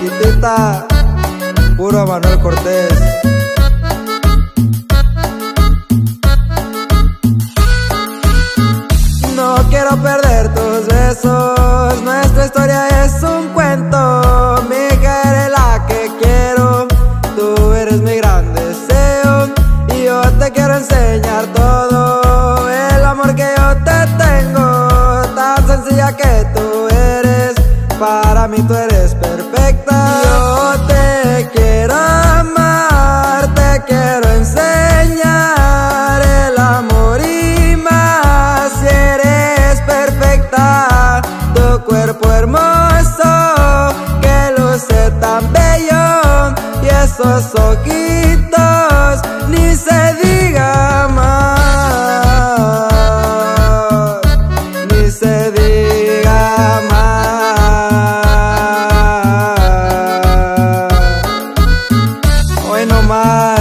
chiquitita, puro Manuel Cortés. No quiero perder tus besos, nuestra historia es un cuento, mi eres que quiero, tú eres mi gran deseo y yo te quiero enseñar todo el amor que yo te tengo. esos ojitos, ni se diga más, ni se diga más. Hoy no más.